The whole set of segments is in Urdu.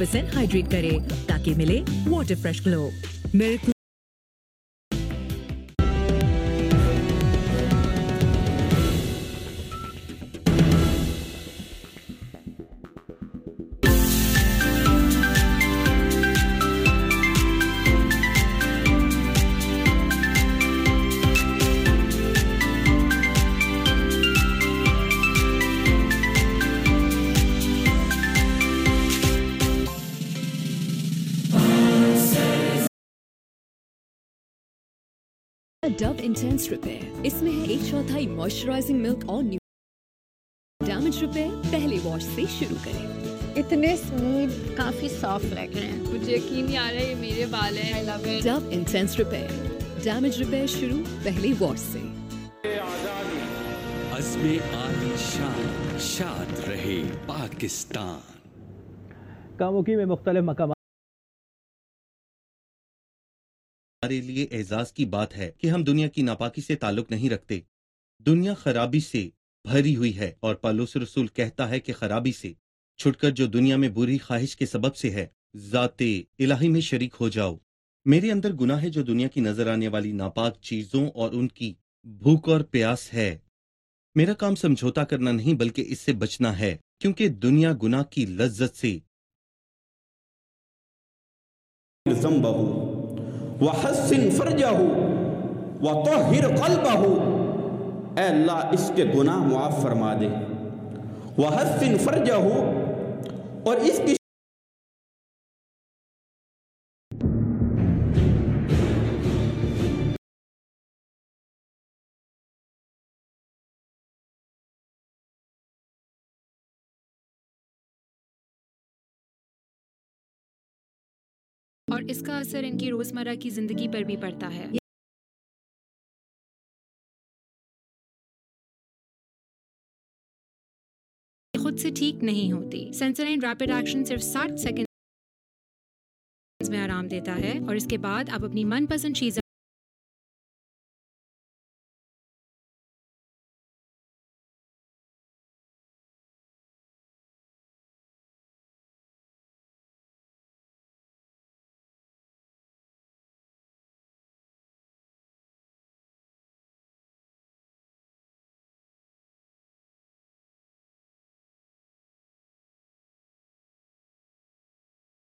ہائیڈریٹ کرے تاکہ ملے واٹر فریش گلو میرے ڈب انٹینس ریپیئر اس میں ہے ایک چوتھائی موئسچرائزنگ ملک اور نیو ڈیمیج ریپیئر پہلے واش سے شروع کریں اتنے سمود کافی سافٹ لگ رہے ہیں مجھے یقین نہیں آ رہا یہ میرے بال ہیں ڈب انٹینس ریپیئر ڈیمیج ریپیئر شروع پہلے واش سے عزم آلی شان شاد رہے پاکستان کاموکی میں مختلف مقامات ہمارے لیے اعزاز کی بات ہے کہ ہم دنیا کی ناپاکی سے تعلق نہیں رکھتے۔ دنیا خرابی سے بھری ہوئی ہے اور پالوس رسول کہتا ہے کہ خرابی سے چھٹ کر جو دنیا میں بری خواہش کے سبب سے ہے، ذات الہی میں شریک ہو جاؤ۔ میرے اندر گناہ ہے جو دنیا کی نظر آنے والی ناپاک چیزوں اور ان کی بھوک اور پیاس ہے۔ میرا کام سمجھوتا کرنا نہیں بلکہ اس سے بچنا ہے، کیونکہ دنیا گناہ کی لذت سے۔ وحسن فرجہ وطہر قلبہ اے اللہ، اس کے گناہ معاف فرما دے۔ وحسن فرجہ اور اس کی اور اس کا اثر ان کی روزمرہ کی زندگی پر بھی پڑتا ہے۔ خود سے ٹھیک نہیں ہوتی۔ سنسرین ریپڈ ایکشن صرف ساٹھ سیکنڈ میں آرام دیتا ہے اور اس کے بعد آپ اپنی من پسند چیزیں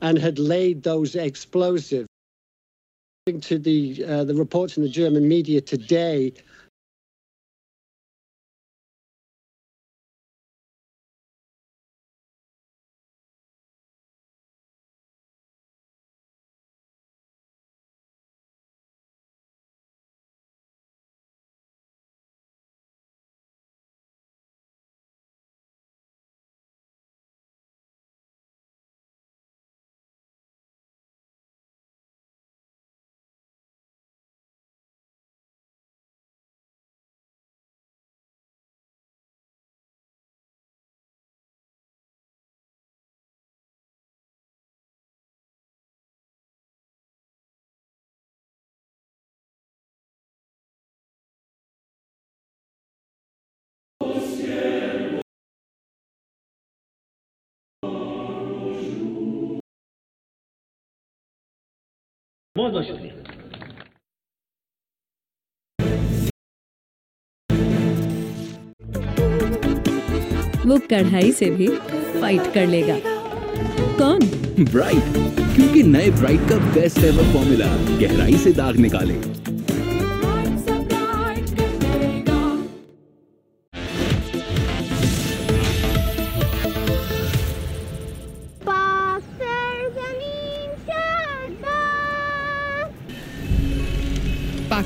and had laid those explosives. According to the uh, the reports in the German media today, بہت بہت شکریہ وہ کڑھائی سے بھی فائٹ کر لے گا۔ کون؟ برائٹ کیونکہ نئے برائٹ کا بیسٹ ایور فارمولا گہرائی سے داغ نکالے۔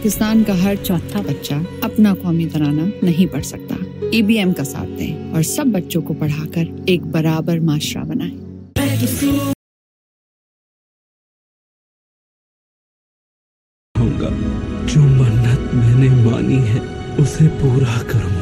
پاکستان کا ہر چوتھا بچہ اپنا قومی ترانہ نہیں پڑھ سکتا۔ اے بی ایم کا ساتھ دیں اور سب بچوں کو پڑھا کر ایک برابر معاشرہ بنائیں۔ جو منت میں نے مانی ہے، اسے پورا کروں۔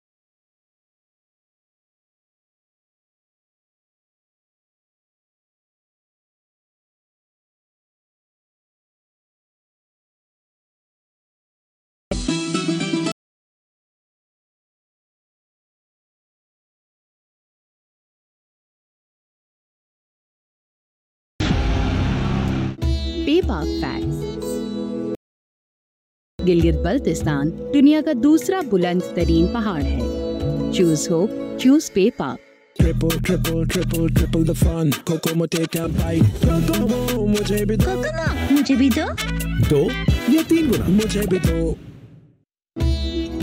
بے باک فیکٹس گلگت بلتستان دنیا کا دوسرا بلند ترین پہاڑ ہے چوز ہوپ چوز بے پاک ٹرپل ٹرپل ٹرپل ٹرپل دا فن کوکو مجھے کیا بھائی کوکو مجھے بھی دو مجھے بھی دو دو یا تین گنا مجھے بھی دو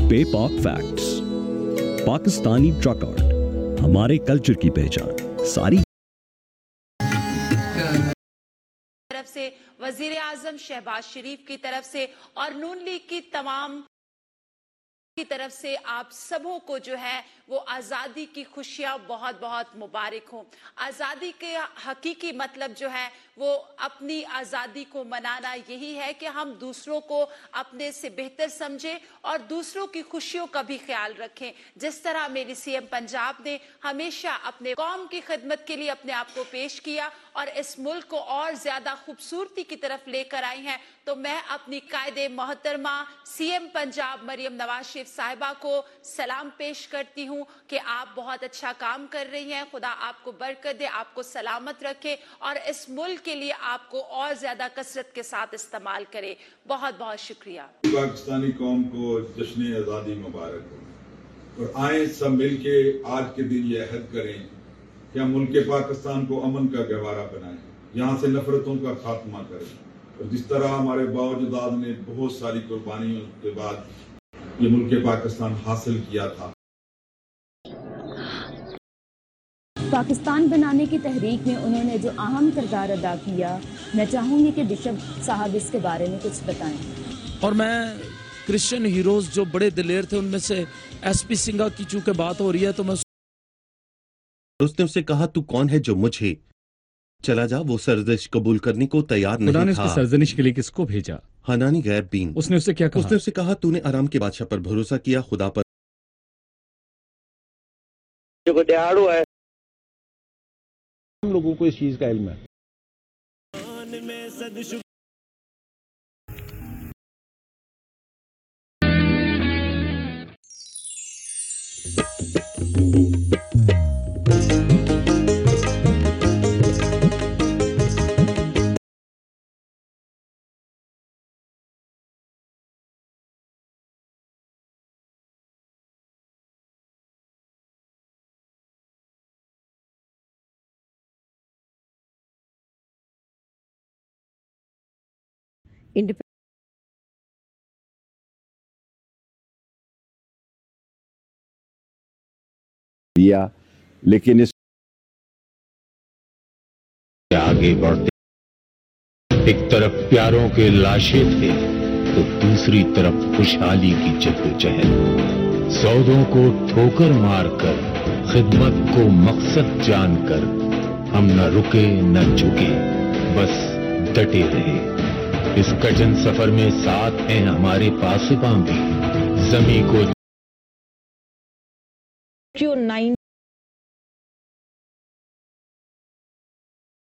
بے پاک فیکٹس پاکستانی ٹرکر ہمارے کلچر کی پہچان ساری وزیر اعظم شہباز شریف کی طرف سے اور نون لیگ کی تمام کی طرف سے آپ سبوں کو جو ہے وہ آزادی کی خوشیاں بہت بہت مبارک ہوں۔ آزادی کے حقیقی مطلب جو ہے وہ اپنی آزادی کو منانا یہی ہے کہ ہم دوسروں کو اپنے سے بہتر سمجھے اور دوسروں کی خوشیوں کا بھی خیال رکھیں۔ جس طرح میری سی ایم پنجاب نے ہمیشہ اپنے قوم کی خدمت کے لیے اپنے آپ کو پیش کیا اور اس ملک کو اور زیادہ خوبصورتی کی طرف لے کر آئی ہیں، تو میں اپنی قائد محترمہ سی ایم پنجاب مریم نواز شریف صاحبہ کو سلام پیش کرتی ہوں کہ آپ بہت اچھا کام کر رہی ہیں، خدا آپ کو برکت دے، آپ کو سلامت رکھے اور اس ملک کے لیے آپ کو اور زیادہ کثرت کے ساتھ استعمال کرے۔ بہت بہت شکریہ۔ پاکستانی قوم کو جشن آزادی مبارک ہو۔ اور آئیں سب مل کے آج کے دن یہ عہد کریں کہ ہم ملک پاکستان کو امن کا گہوارہ بنائیں، یہاں سے نفرتوں کا خاتمہ کریں۔ اور جس طرح ہمارے باوجود نے بہت ساری قربانیوں کے بعد یہ ملک پاکستان حاصل کیا تھا۔ پاکستان بنانے کی تحریک میں انہوں نے جو اہم کردار ادا کیا میں چاہوں گی کہ بشپ صاحب اس کے بارے میں کچھ بتائیں۔ اور میں کرسچن ہیروز جو بڑے دلیر تھے ان میں سے ایس پی سنگا کی چونکہ بات ہو رہی ہے تو میں اس نے اسے کہا تو کون ہے جو مجھے چلا جا وہ سرزش قبول کرنے کو تیار نہیں تھا نے اس کو سرزنش کے لیے کس کو بھیجا؟ ہنانی غیر بین۔ اس نے اسے کیا کہا؟ اس نے اسے کہا تو نے آرام کے بادشاہ پر بھروسہ کیا خدا پر ہے۔ ہم لوگوں کو اس چیز کا علم ہے۔ دیا لیکن اس آگے بڑھتے ایک طرف پیاروں کے لاشیں تھے تو دوسری طرف خوشحالی کی جدوجہد سودوں کو ٹھوکر مار کر خدمت کو مقصد جان کر ہم نہ رکے نہ جھکے بس ڈٹے رہے۔ اس کٹن سفر میں ساتھ ہیں ہمارے پاسباں بھی۔ زمین کو